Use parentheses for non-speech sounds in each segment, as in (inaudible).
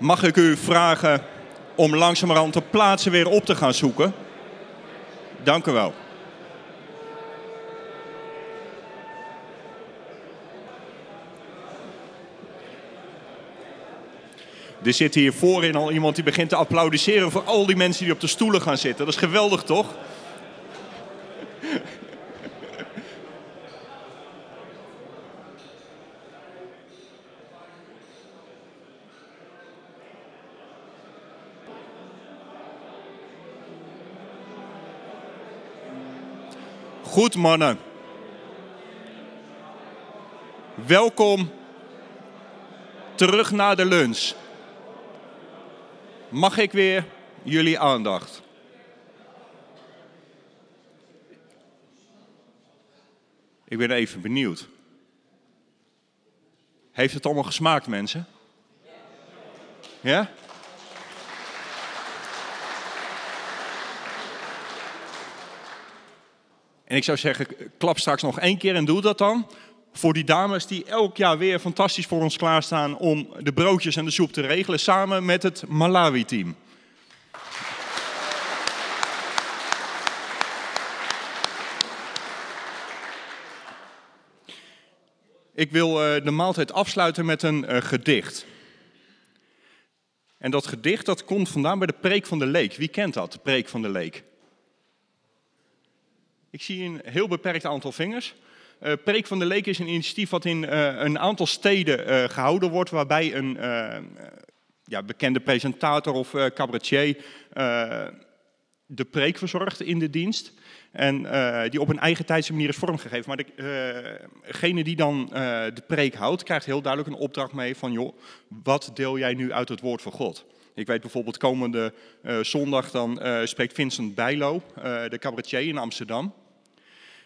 Mag ik u vragen om langzamerhand de plaatsen weer op te gaan zoeken? Dank u wel. Er zit hier voorin al iemand die begint te applaudisseren voor al die mensen die op de stoelen gaan zitten. Dat is geweldig, toch? Goed, mannen. Welkom terug naar de lunch. Mag ik weer jullie aandacht? Ik ben even benieuwd. Heeft het allemaal gesmaakt, mensen? Ja? En ik zou zeggen, klap straks nog één keer en doe dat dan. Voor die dames die elk jaar weer fantastisch voor ons klaarstaan om de broodjes en de soep te regelen samen met het Malawi-team. Ik wil eh, de maaltijd afsluiten met een uh, gedicht. En dat gedicht dat komt vandaan bij de Preek van de Leek. Wie kent dat, de Preek van de Leek? Ik zie een heel beperkt aantal vingers. Uh, Preek van de Leek is een initiatief wat in uh, een aantal steden uh, gehouden wordt, waarbij een ja, bekende presentator of cabaretier de preek verzorgt in de dienst. En die op een eigen tijdse manier is vormgegeven. Maar degene die dan de preek houdt, krijgt heel duidelijk een opdracht mee van, joh, wat deel jij nu uit het woord van God? Ik weet bijvoorbeeld komende zondag dan spreekt Vincent Bijlo, de cabaretier in Amsterdam.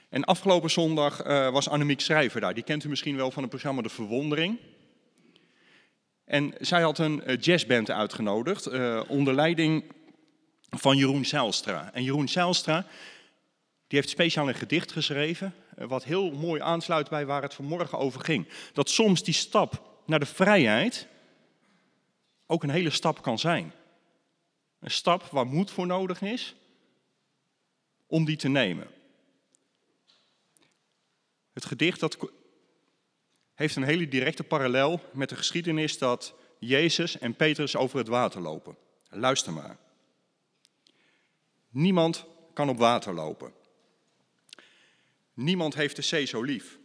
En afgelopen zondag was Annemiek Schrijver daar. Die kent u misschien wel van het programma De Verwondering. En zij had een jazzband uitgenodigd onder leiding van Jeroen Zijlstra. En Jeroen Zijlstra die heeft speciaal een gedicht geschreven, wat heel mooi aansluit bij waar het vanmorgen over ging. Dat soms die stap naar de vrijheid ook een hele stap kan zijn. Een stap waar moed voor nodig is om die te nemen. Het gedicht dat heeft een hele directe parallel met de geschiedenis dat Jezus en Petrus over het water lopen. Luister maar. Niemand kan op water lopen. Niemand heeft de zee zo lief.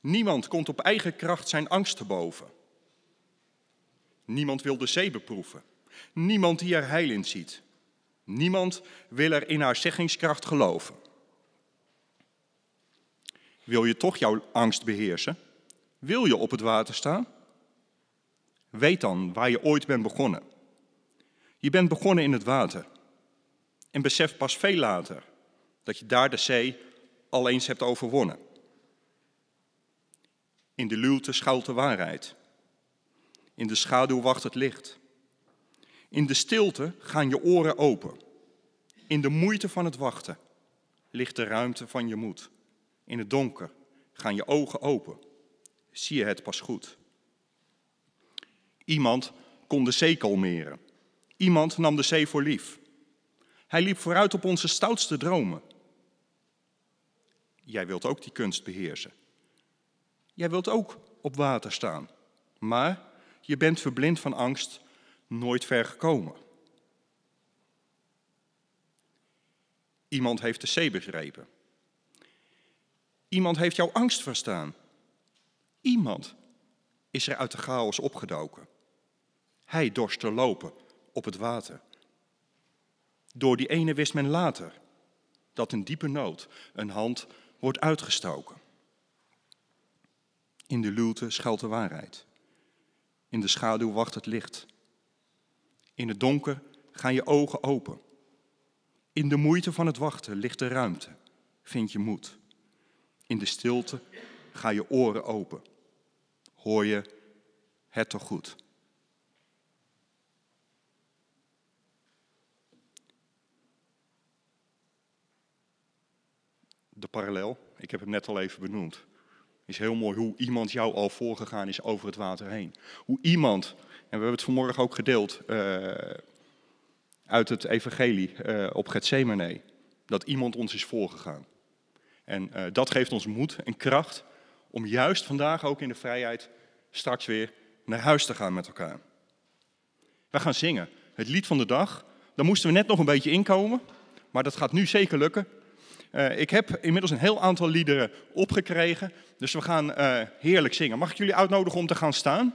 Niemand komt op eigen kracht zijn angst te boven. Niemand wil de zee beproeven. Niemand die er heil in ziet. Niemand wil er in haar zeggingskracht geloven. Wil je toch jouw angst beheersen? Wil je op het water staan? Weet dan waar je ooit bent begonnen. Je bent begonnen in het water. En besef pas veel later dat je daar de zee al eens hebt overwonnen. In de luwte schuilt de waarheid. In de schaduw wacht het licht. In de stilte gaan je oren open. In de moeite van het wachten ligt de ruimte van je moed. In het donker gaan je ogen open. Zie je het pas goed. Iemand kon de zee kalmeren. Iemand nam de zee voor lief. Hij liep vooruit op onze stoutste dromen. Jij wilt ook die kunst beheersen. Jij wilt ook op water staan. Maar je bent verblind van angst nooit ver gekomen. Iemand heeft de zee begrepen. Iemand heeft jouw angst verstaan. Iemand is er uit de chaos opgedoken. Hij dorst te lopen op het water. Door die ene wist men later dat in diepe nood een hand wordt uitgestoken. In de luwte schuilt de waarheid. In de schaduw wacht het licht. In het donker gaan je ogen open. In de moeite van het wachten ligt de ruimte. Vind je moed. In de stilte ga je oren open. Hoor je het toch goed? De parallel, ik heb hem net al even benoemd, is heel mooi hoe iemand jou al voorgegaan is over het water heen. Hoe iemand we hebben het vanmorgen ook gedeeld uh, uit het evangelie uh, op Gethsemane. Dat iemand ons is voorgegaan. En uh, dat geeft ons moed en kracht om juist vandaag ook in de vrijheid straks weer naar huis te gaan met elkaar. We gaan zingen. Het lied van de dag. Daar moesten we net nog een beetje inkomen. Maar dat gaat nu zeker lukken. Uh, ik heb inmiddels een heel aantal liederen opgekregen. Dus we gaan uh, heerlijk zingen. Mag ik jullie uitnodigen om te gaan staan?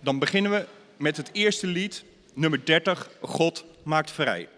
Dan beginnen we met het eerste lied, nummer 30, God maakt vrij.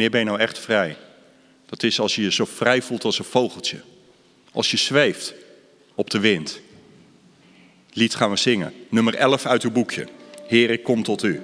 Wanneer ben je nou echt vrij? Dat is als je je zo vrij voelt als een vogeltje. Als je zweeft op de wind. Lied gaan we zingen. Nummer 11 uit uw boekje. Heer, ik kom tot u.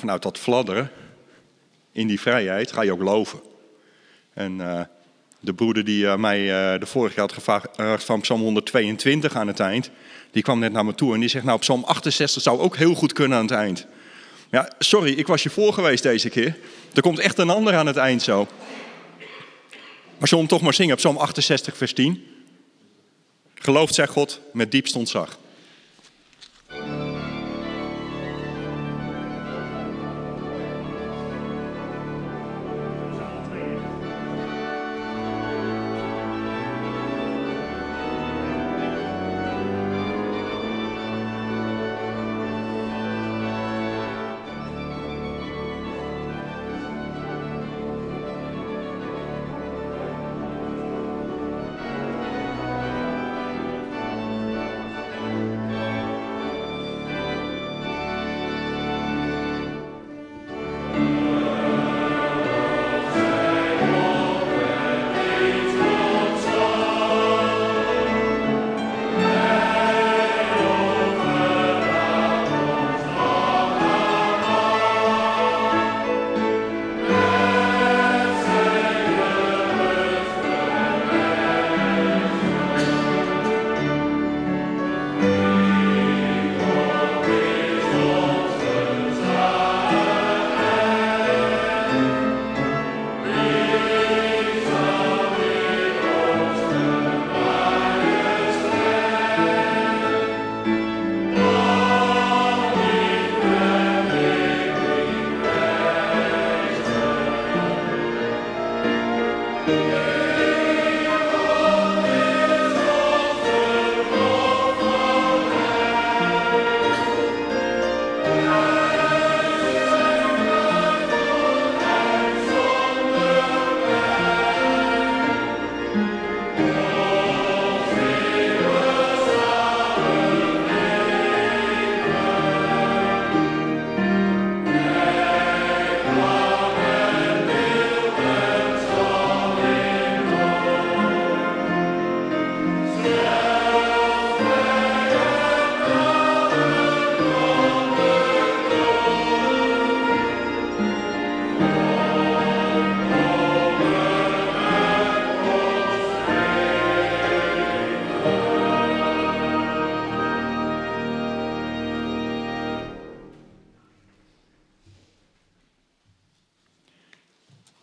vanuit dat fladderen in die vrijheid ga je ook loven. En uh, de broeder die uh, mij uh, de vorige keer had gevraagd van Psalm 122 aan het eind, die kwam net naar me toe en die zegt, nou Psalm 68 zou ook heel goed kunnen aan het eind. Ja, sorry, ik was je voor geweest deze keer. Er komt echt een ander aan het eind zo. Maar zullen hem toch maar zingen, Psalm 68, vers 10. Gelooft, zegt God, met diepst ontzag.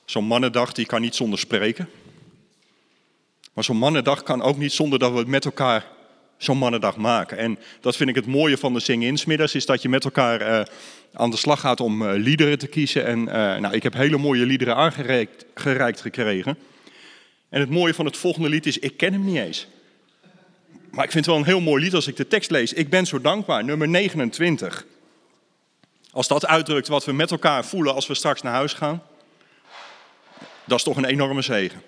Zo'n mannendag die kan niet zonder spreken. Maar zo'n mannendag kan ook niet zonder dat we met elkaar zo'n mannendag maken. En dat vind ik het mooie van de Zing-Insmiddags, is dat je met elkaar uh, aan de slag gaat om uh, liederen te kiezen. En uh, nou, ik heb hele mooie liederen aangereikt gereikt gekregen. En het mooie van het volgende lied is, ik ken hem niet eens. Maar ik vind het wel een heel mooi lied als ik de tekst lees. Ik ben zo dankbaar, nummer 29. Als dat uitdrukt wat we met elkaar voelen als we straks naar huis gaan. Dat is toch een enorme zegen.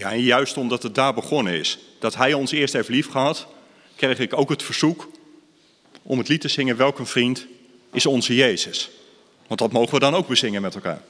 Ja, en juist omdat het daar begonnen is, dat hij ons eerst heeft lief gehad, kreeg ik ook het verzoek om het lied te zingen Welk een vriend is onze Jezus. Want dat mogen we dan ook bezingen met elkaar.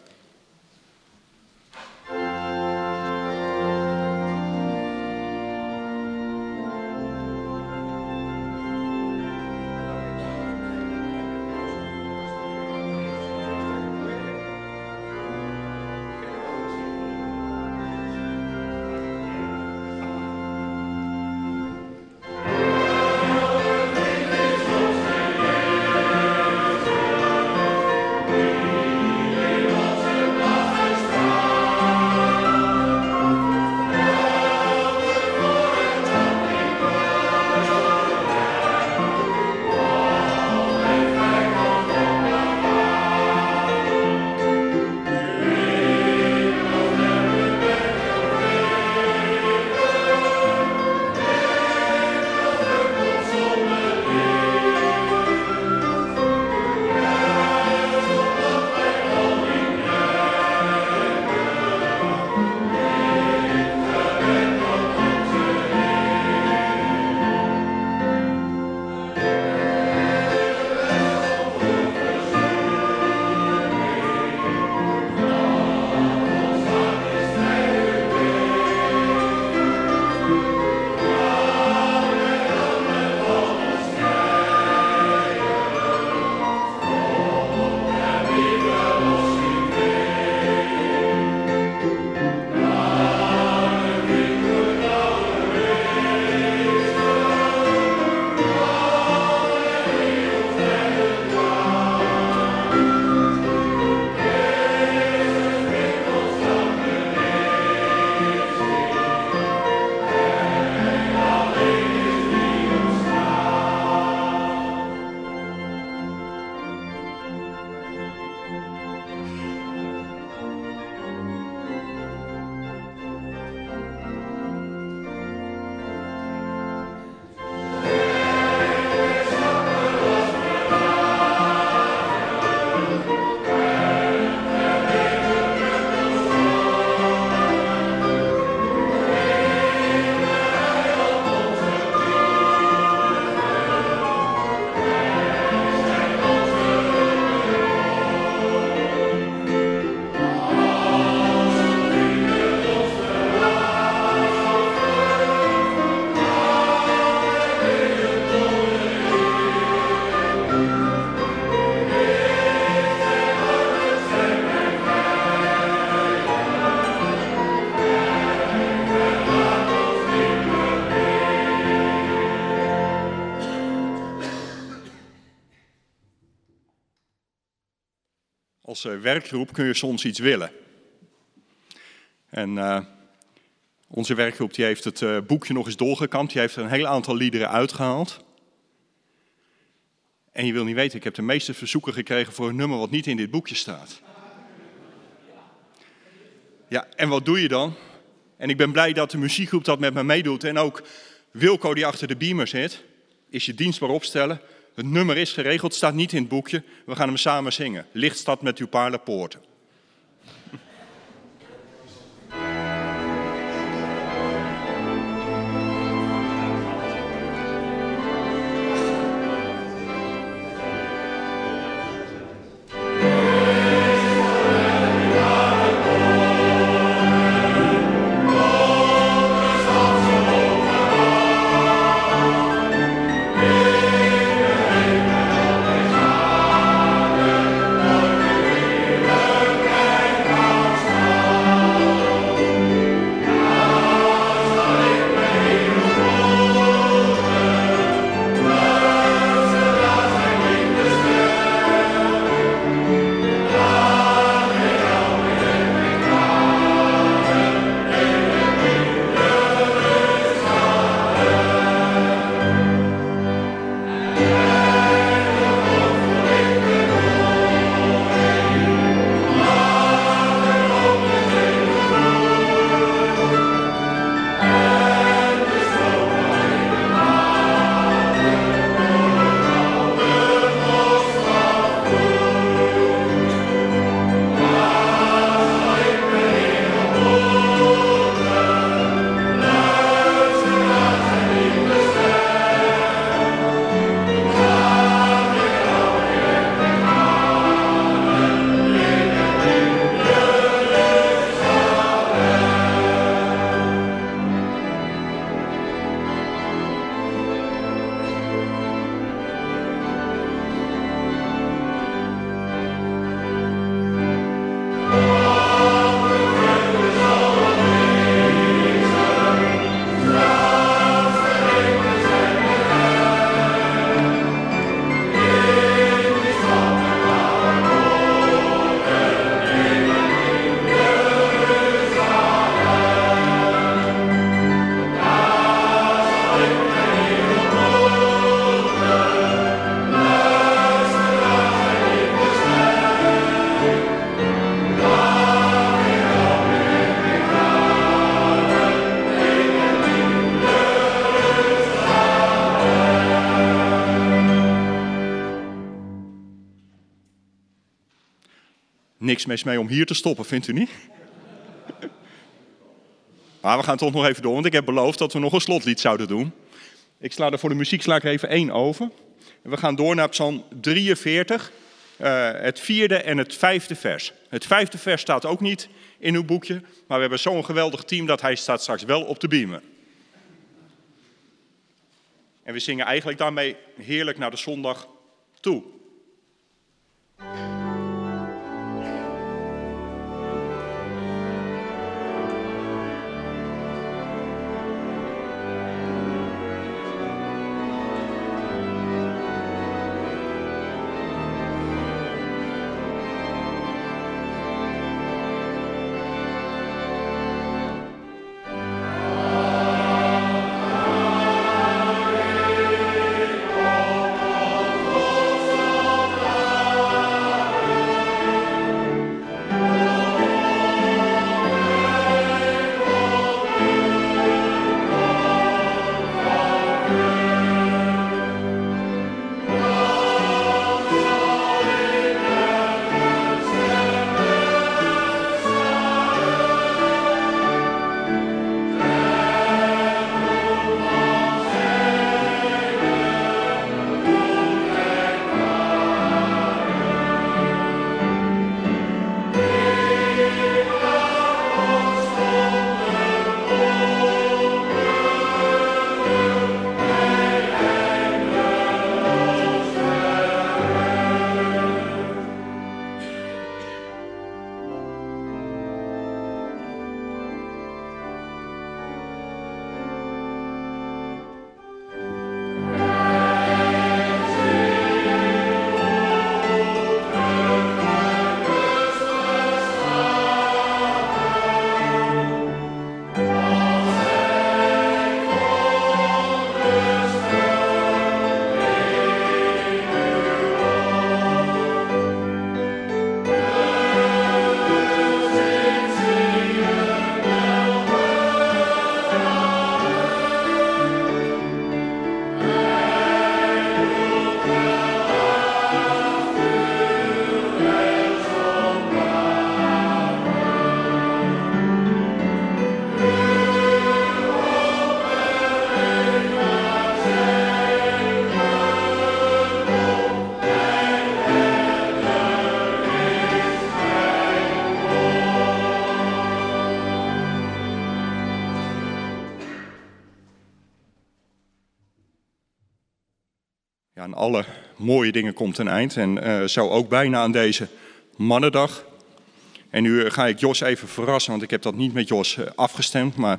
Als eh, werkgroep kun je soms iets willen. En uh, onze werkgroep die heeft het uh, boekje nog eens doorgekampt. Die heeft er een heel aantal liederen uitgehaald. En je wil niet weten, ik heb de meeste verzoeken gekregen voor een nummer wat niet in dit boekje staat. Ja, en wat doe je dan? En ik ben blij dat de muziekgroep dat met me meedoet. En ook Wilco die achter de beamer zit, is je dienstbaar opstellen. Het nummer is geregeld, staat niet in het boekje. We gaan hem samen zingen. Lichtstad met uw paardenpoorten. Niks mis mee om hier te stoppen, vindt u niet? (laughs) Maar we gaan toch nog even door, want ik heb beloofd dat we nog een slotlied zouden doen. Ik sla er voor de muziek sla ik even één over. we gaan door naar Psalm 43, uh, het vierde en het vijfde vers. Het vijfde vers staat ook niet in uw boekje, maar we hebben zo'n geweldig team dat hij staat straks wel op de beamer. En we zingen eigenlijk daarmee heerlijk naar de zondag toe. Mooie dingen komt een eind. En uh, zo ook bijna aan deze mannendag. En nu ga ik Jos even verrassen, want ik heb dat niet met Jos eh, afgestemd. Maar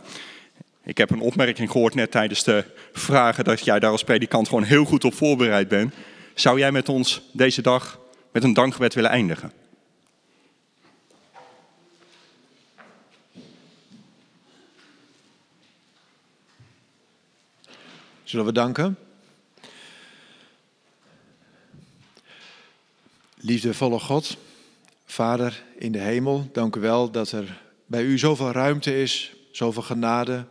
ik heb een opmerking gehoord net tijdens de vragen dat jij daar als predikant gewoon heel goed op voorbereid bent. Zou jij met ons deze dag met een dankgebed willen eindigen? Zullen we danken? Liefdevolle God, Vader in de hemel, dank u wel dat er bij u zoveel ruimte is, zoveel genade,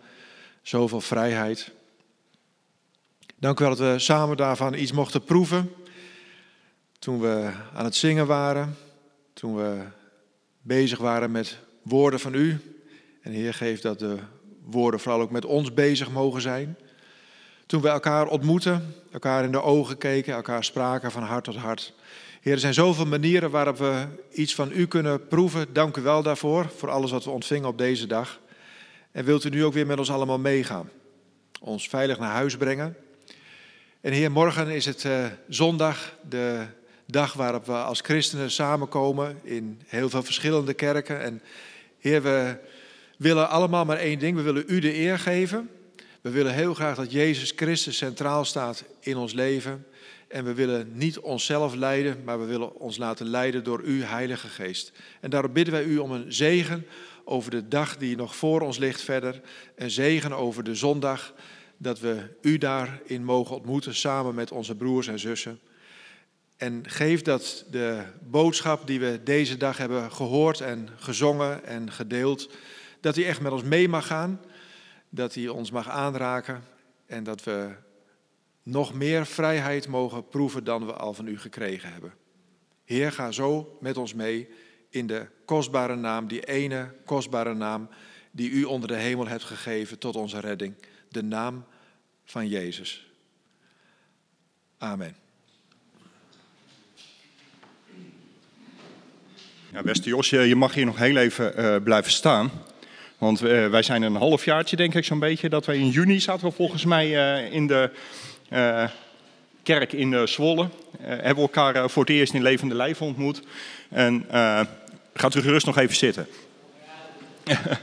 zoveel vrijheid. Dank u wel dat we samen daarvan iets mochten proeven. Toen we aan het zingen waren, toen we bezig waren met woorden van u. En Heer, geeft dat de woorden vooral ook met ons bezig mogen zijn. Toen we elkaar ontmoeten, elkaar in de ogen keken, elkaar spraken van hart tot hart. Heer, er zijn zoveel manieren waarop we iets van u kunnen proeven. Dank u wel daarvoor, voor alles wat we ontvingen op deze dag. En wilt u nu ook weer met ons allemaal meegaan? Ons veilig naar huis brengen. En Heer, morgen is het uh, zondag, de dag waarop we als christenen samenkomen in heel veel verschillende kerken. En Heer, we willen allemaal maar één ding. We willen u de eer geven. We willen heel graag dat Jezus Christus centraal staat in ons leven. En we willen niet onszelf leiden, maar we willen ons laten leiden door u, Heilige Geest. En daarom bidden wij u om een zegen over de dag die nog voor ons ligt verder. Een zegen over de zondag, dat we u daarin mogen ontmoeten samen met onze broers en zussen. En geef dat de boodschap die we deze dag hebben gehoord en gezongen en gedeeld, dat die echt met ons mee mag gaan, dat die ons mag aanraken en dat we nog meer vrijheid mogen proeven dan we al van u gekregen hebben. Heer, ga zo met ons mee in de kostbare naam, die ene kostbare naam die u onder de hemel hebt gegeven tot onze redding, de naam van Jezus. Amen. Ja, beste Jos, je mag hier nog heel even uh, blijven staan. Want uh, wij zijn een halfjaartje, denk ik zo'n beetje, dat wij in juni zaten we volgens mij uh, in de kerk in Zwolle. hebben we elkaar voor het eerst in levende lijf ontmoet. En gaat u gerust nog even zitten. (laughs)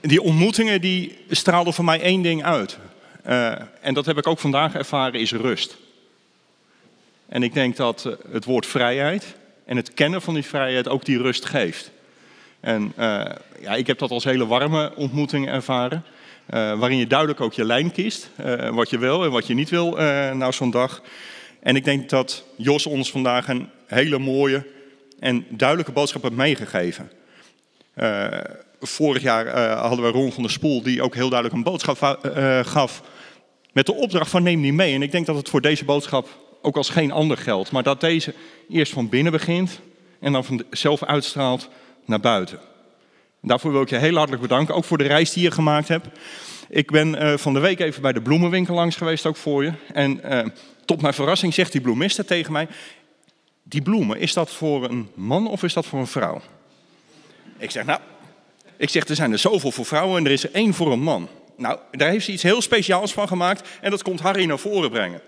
die ontmoetingen die straalden voor mij één ding uit. en dat heb ik ook vandaag ervaren, is rust. En ik denk dat het woord vrijheid en het kennen van die vrijheid ook die rust geeft. En ja, ik heb dat als hele warme ontmoeting ervaren. Uh, waarin je duidelijk ook je lijn kiest. Uh, wat je wil en wat je niet wil na zo'n dag. En ik denk dat Jos ons vandaag een hele mooie en duidelijke boodschap heeft meegegeven. vorig jaar hadden we Ron van der Spoel die ook heel duidelijk een boodschap gaf. Met de opdracht van neem die mee. En ik denk dat het voor deze boodschap ook als geen ander geldt. Maar dat deze eerst van binnen begint en dan vanzelf uitstraalt naar buiten. Daarvoor wil ik je heel hartelijk bedanken, ook voor de reis die je gemaakt hebt. Ik ben uh, van de week even bij de bloemenwinkel langs geweest, ook voor je. En uh, tot mijn verrassing zegt die bloemiste tegen mij... Die bloemen, is dat voor een man of is dat voor een vrouw? Ik zeg, nou, ik zeg, er zijn er zoveel voor vrouwen en er is er één voor een man. Nou, daar heeft ze iets heel speciaals van gemaakt en dat komt Harry naar voren brengen.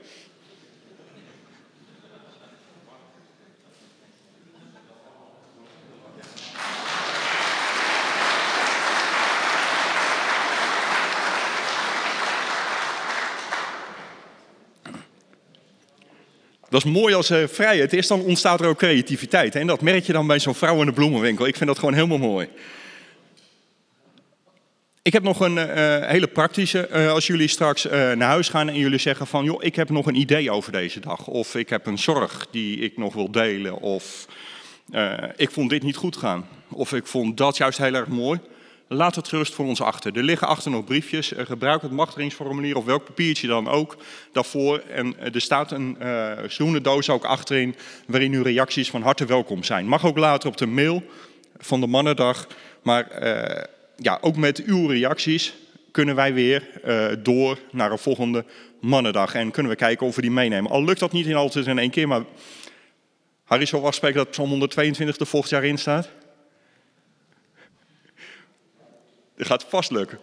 Dat is mooi als uh, vrijheid is, dan ontstaat er ook creativiteit. En dat merk je dan bij zo'n vrouw in de bloemenwinkel. Ik vind dat gewoon helemaal mooi. Ik heb nog een uh, hele praktische. Uh, als jullie straks naar huis gaan en jullie zeggen van... joh, ik heb nog een idee over deze dag. Of ik heb een zorg die ik nog wil delen. Of ik vond dit niet goed gaan. Of ik vond dat juist heel erg mooi. Laat het gerust voor ons achter. Er liggen achter nog briefjes. Eh, gebruik het machtigingsformulier of welk papiertje dan ook daarvoor. En eh, er staat een uh, doos ook achterin waarin uw reacties van harte welkom zijn. Mag ook later op de mail van de Mannendag. Maar ja, ook met uw reacties kunnen wij weer door naar een volgende Mannendag. En kunnen we kijken of we die meenemen. Al lukt dat niet in altijd in één keer, maar Harry zal afspreken dat Psalm 122 er volgend jaar in staat. Dat gaat vast lukken.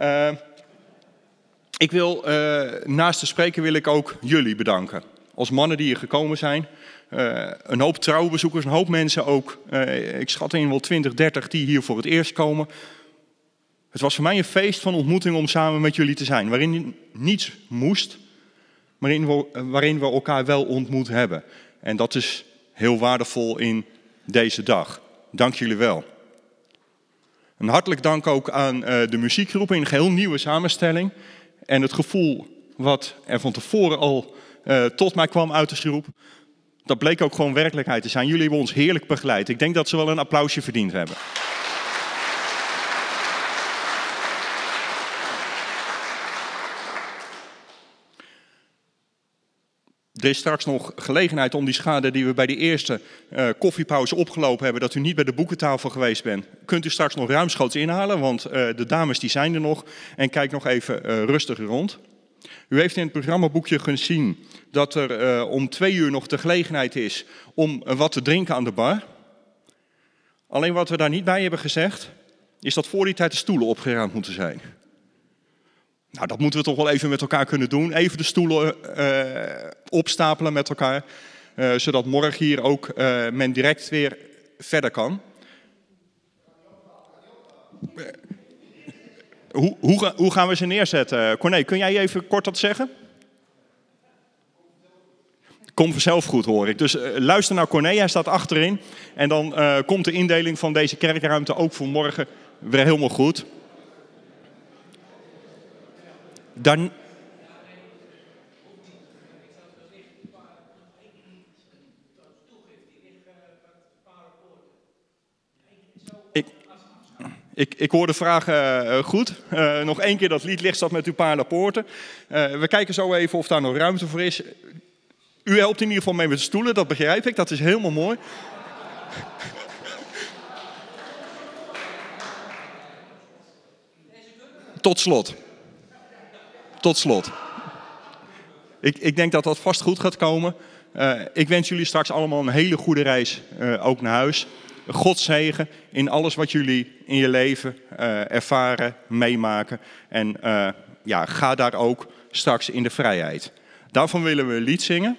uh, (laughs) ik wil, uh, naast de spreker wil ik ook jullie bedanken. Als mannen die hier gekomen zijn. Uh, een hoop trouwbezoekers, een hoop mensen ook. ik schat in wel 20, 30 die hier voor het eerst komen. Het was voor mij een feest van ontmoeting om samen met jullie te zijn. Waarin niets moest, maar waarin we elkaar wel ontmoet hebben. En dat is heel waardevol in deze dag. Dank jullie wel. Een hartelijk dank ook aan uh, de muziekgroep in een geheel nieuwe samenstelling. En het gevoel wat er van tevoren al uh, tot mij kwam uit de groep, dat bleek ook gewoon werkelijkheid te zijn. Jullie hebben ons heerlijk begeleid. Ik denk dat ze wel een applausje verdiend hebben. Er is straks nog gelegenheid om die schade die we bij die eerste uh, koffiepauze opgelopen hebben, dat u niet bij de boekentafel geweest bent, kunt u straks nog ruimschoots inhalen, want uh, de dames die zijn er nog. En kijk nog even uh, rustig rond. U heeft in het programmaboekje gezien dat er om twee uur nog de gelegenheid is om wat te drinken aan de bar. Alleen wat we daar niet bij hebben gezegd, is dat voor die tijd de stoelen opgeruimd moeten zijn. Nou, dat moeten we toch wel even met elkaar kunnen doen. Even de stoelen uh, opstapelen met elkaar. Uh, zodat morgen hier ook uh, men direct weer verder kan. Hoe, hoe, hoe, gaan we ze neerzetten? Corné, kun jij even kort wat zeggen? Kom vanzelf goed, hoor ik. Dus luister naar Corné, hij staat achterin. En dan komt de indeling van deze kerkruimte ook voor morgen weer helemaal goed. Dan. Ik, ik, ik hoor de vraag uh, goed. Uh, nog één keer dat lied ligt dat met uw paardenpoorten. Uh, we kijken zo even of daar nog ruimte voor is. U helpt in ieder geval mee met stoelen, dat begrijp ik. Dat is helemaal mooi. Tot slot. Tot slot. Ik, ik denk dat dat vast goed gaat komen. Uh, ik wens jullie straks allemaal een hele goede reis, uh, ook naar huis. God zegen in alles wat jullie in je leven uh, ervaren, meemaken. En ja, ga daar ook straks in de vrijheid. Daarvan willen we een lied zingen.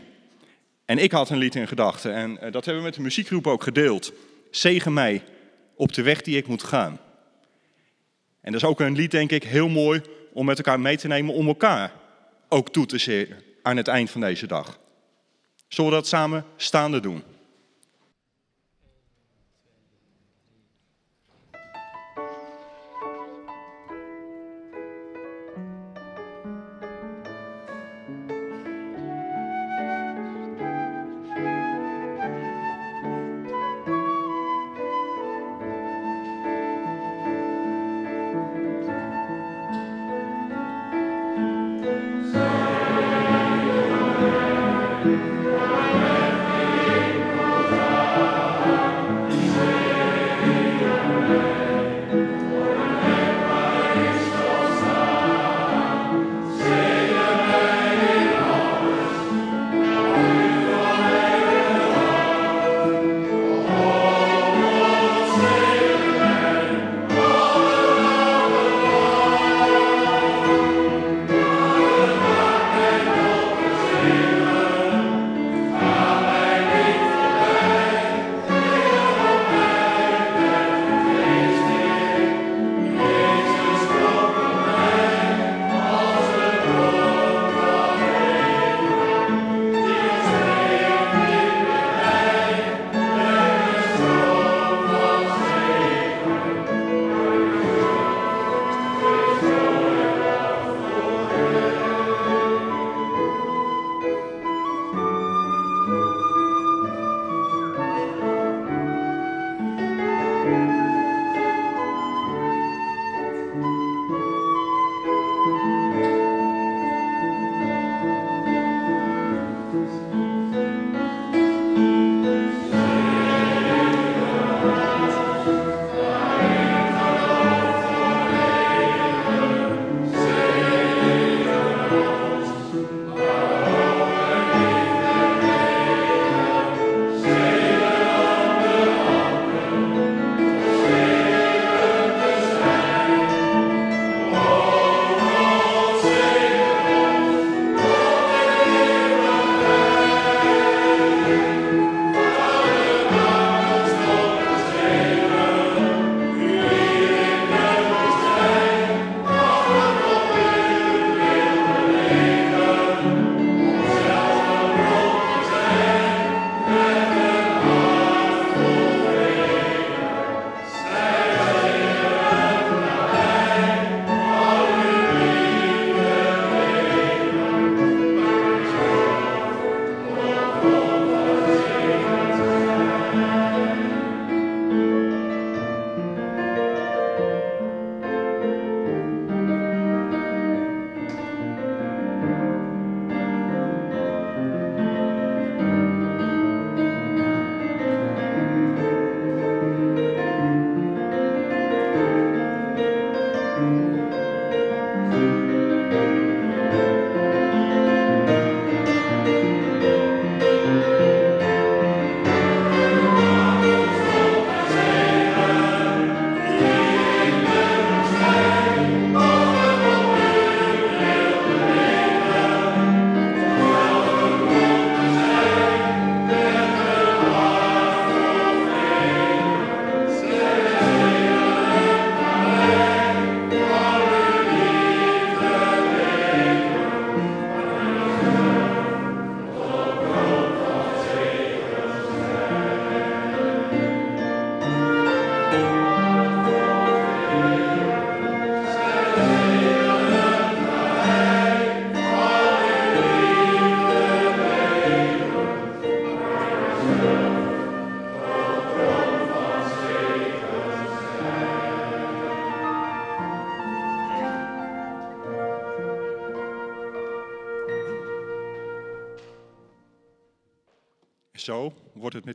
En ik had een lied in gedachten en dat hebben we met de muziekgroep ook gedeeld. Zegen mij op de weg die ik moet gaan. En dat is ook een lied, denk ik, heel mooi om met elkaar mee te nemen om elkaar ook toe te zingen aan het eind van deze dag. Zullen we dat samen staande doen?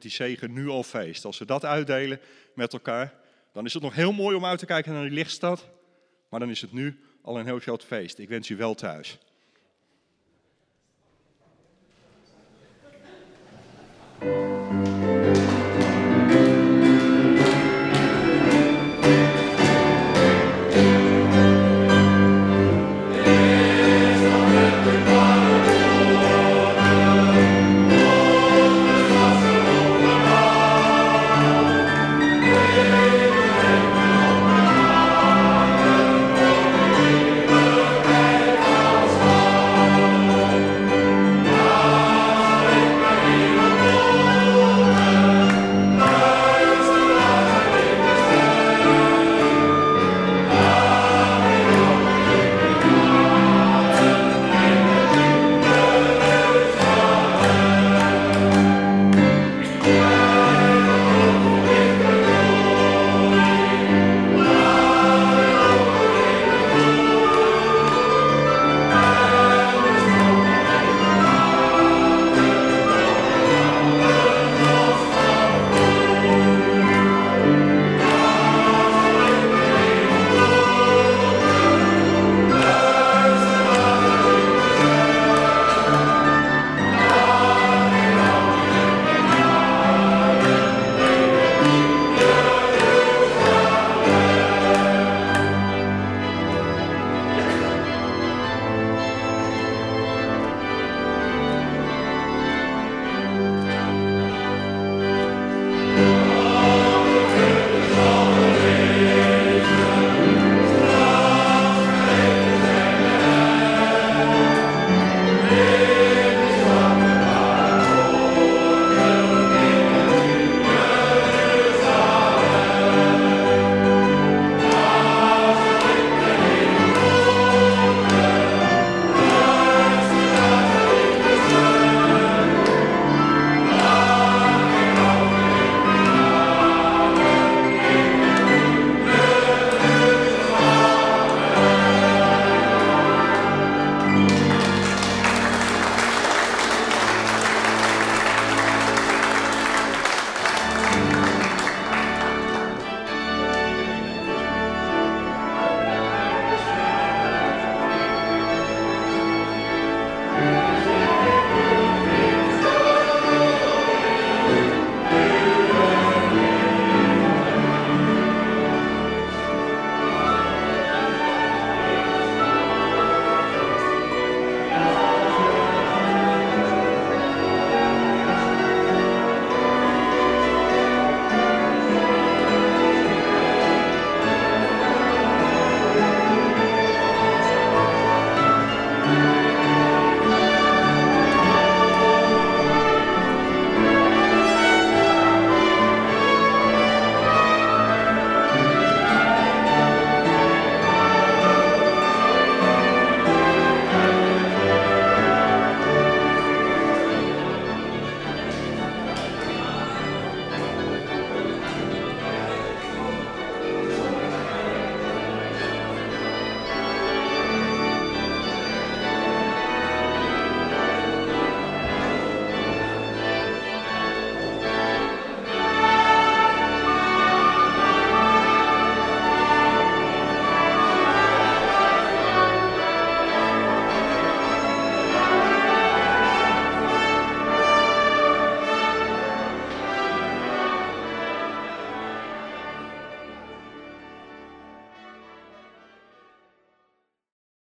Die zegen nu al feest. Als we dat uitdelen met elkaar, dan is het nog heel mooi om uit te kijken naar die lichtstad. Maar dan is het nu al een heel groot feest. Ik wens u wel thuis.